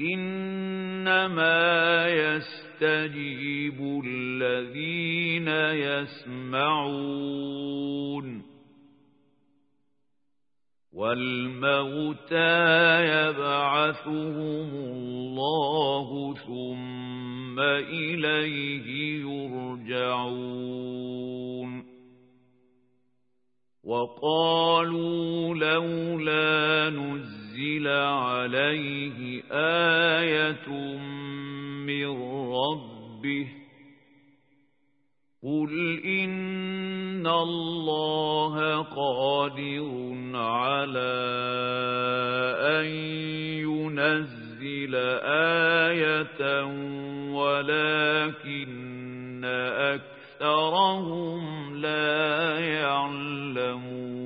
إنما يستجيب الذين يسمعون. والموتى يبعثهم الله ثم إليه يرجعون. وقالوا لولا نزل عليه آية من ربه قل إن الله قادر على أن ينزل آية ولكن أكثرهم لا يعلمون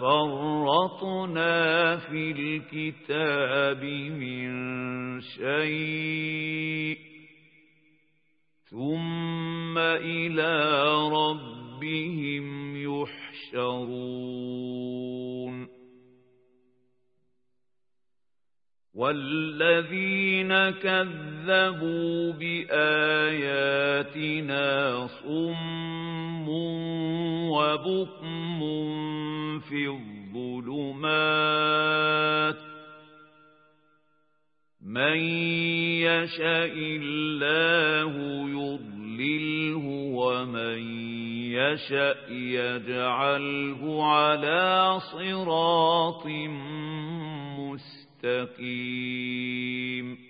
فرطنا في الكتاب من شيء ثم إلى ربهم يحشرون والذين كذبوا بآياتنا صم وبكم في الظلمات من يشاء الله يضلله ومن يشاء يجعله على صراط مستقيم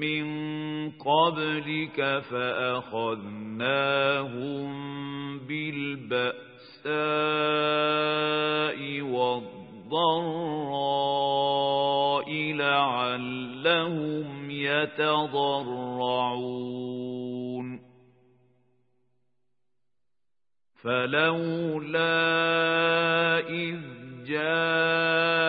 من قبلك فأخذناهم بالبأساء والضراء لعلهم يتضرعون. فلولا إذ جاءهم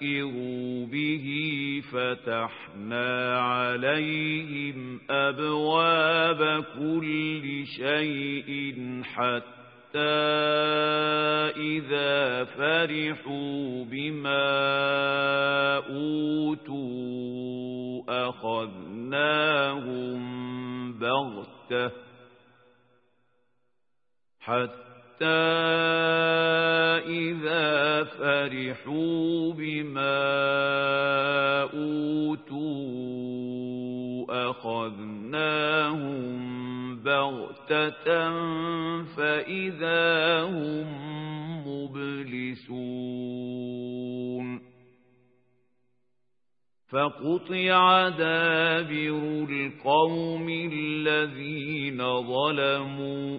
به فتحنا عليهم أبواب كل شيء حتى إذا فرحوا بما أوتوا أخذناهم بغتة حتى إذا فرحوا بما أوتوا أخذناهم بغتة فإذا هم مبلسون فقطع دابر القوم الذين ظلموا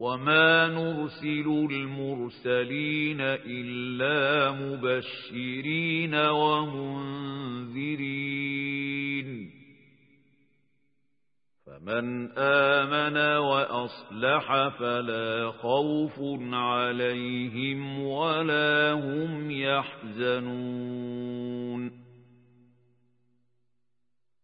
وما نرسل المرسلين إلا مبشرين ومنذرين فمن آمن وأصلح فلا خوف عليهم ولا هم يحزنون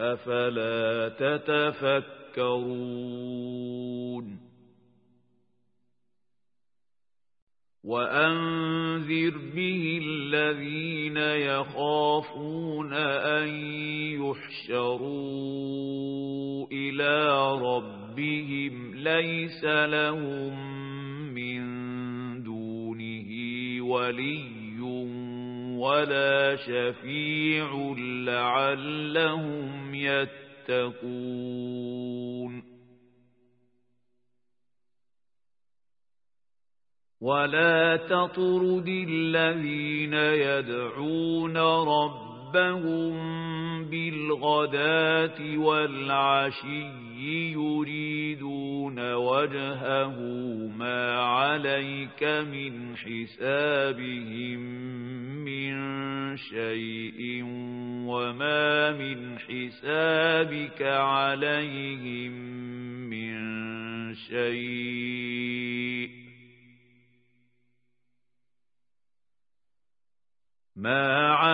أفلا تتفكرون وأنذر به الذين يخافون أن يحشروا إلى ربهم ليس لهم ولي ولا شفيع لعلهم يتقون ولا تطرد الذين يدعون ربهم بالغداة والعشي يريدون وجهه ما عليك من حسابهم من شيء وما من حسابك عليهم من شيء ما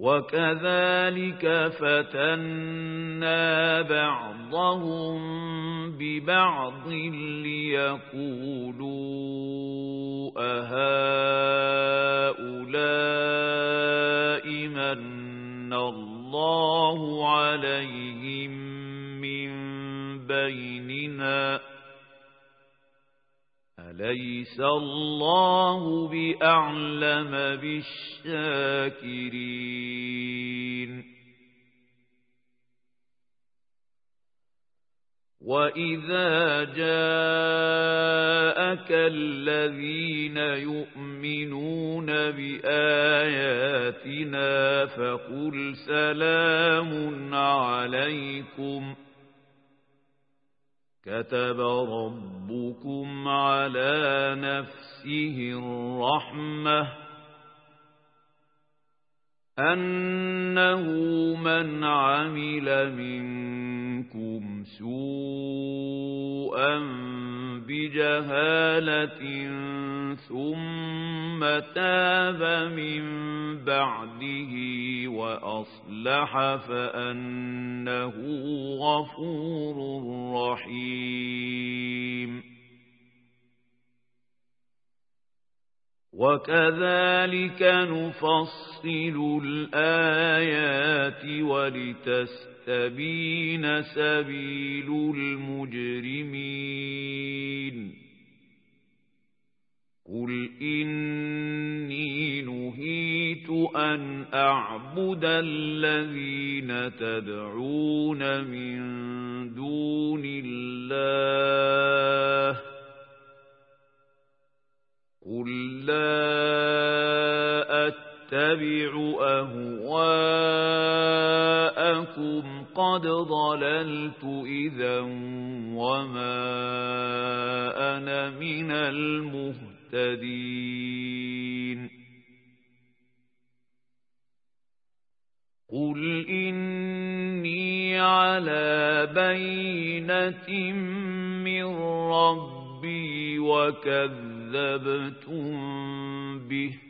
وكذلك فتنا بعضهم ببعض ليقولوا أهؤلاء من الله عليهم من بيننا أليس الله بأعلم بالشاكرين. وإذا جاءك الذين يؤمنون بآياتنا فقل سلام عليكم. كتب ربكم على نفسه الرحمة أنه من عمل منكم سوءا بجهالة ثم تاب من بعده وأصلح فأنه غفور رحيم. وكذلك نفصل الآيات ولتستبين سبيل المجرمين قل إني نهيت أن أعبد الذين تدعون من دون الله قل لا أتبع أهواءكم قد ضللت إذا وما أنا من المهتدين. قل إني على بينة من ربي وكذبتم به.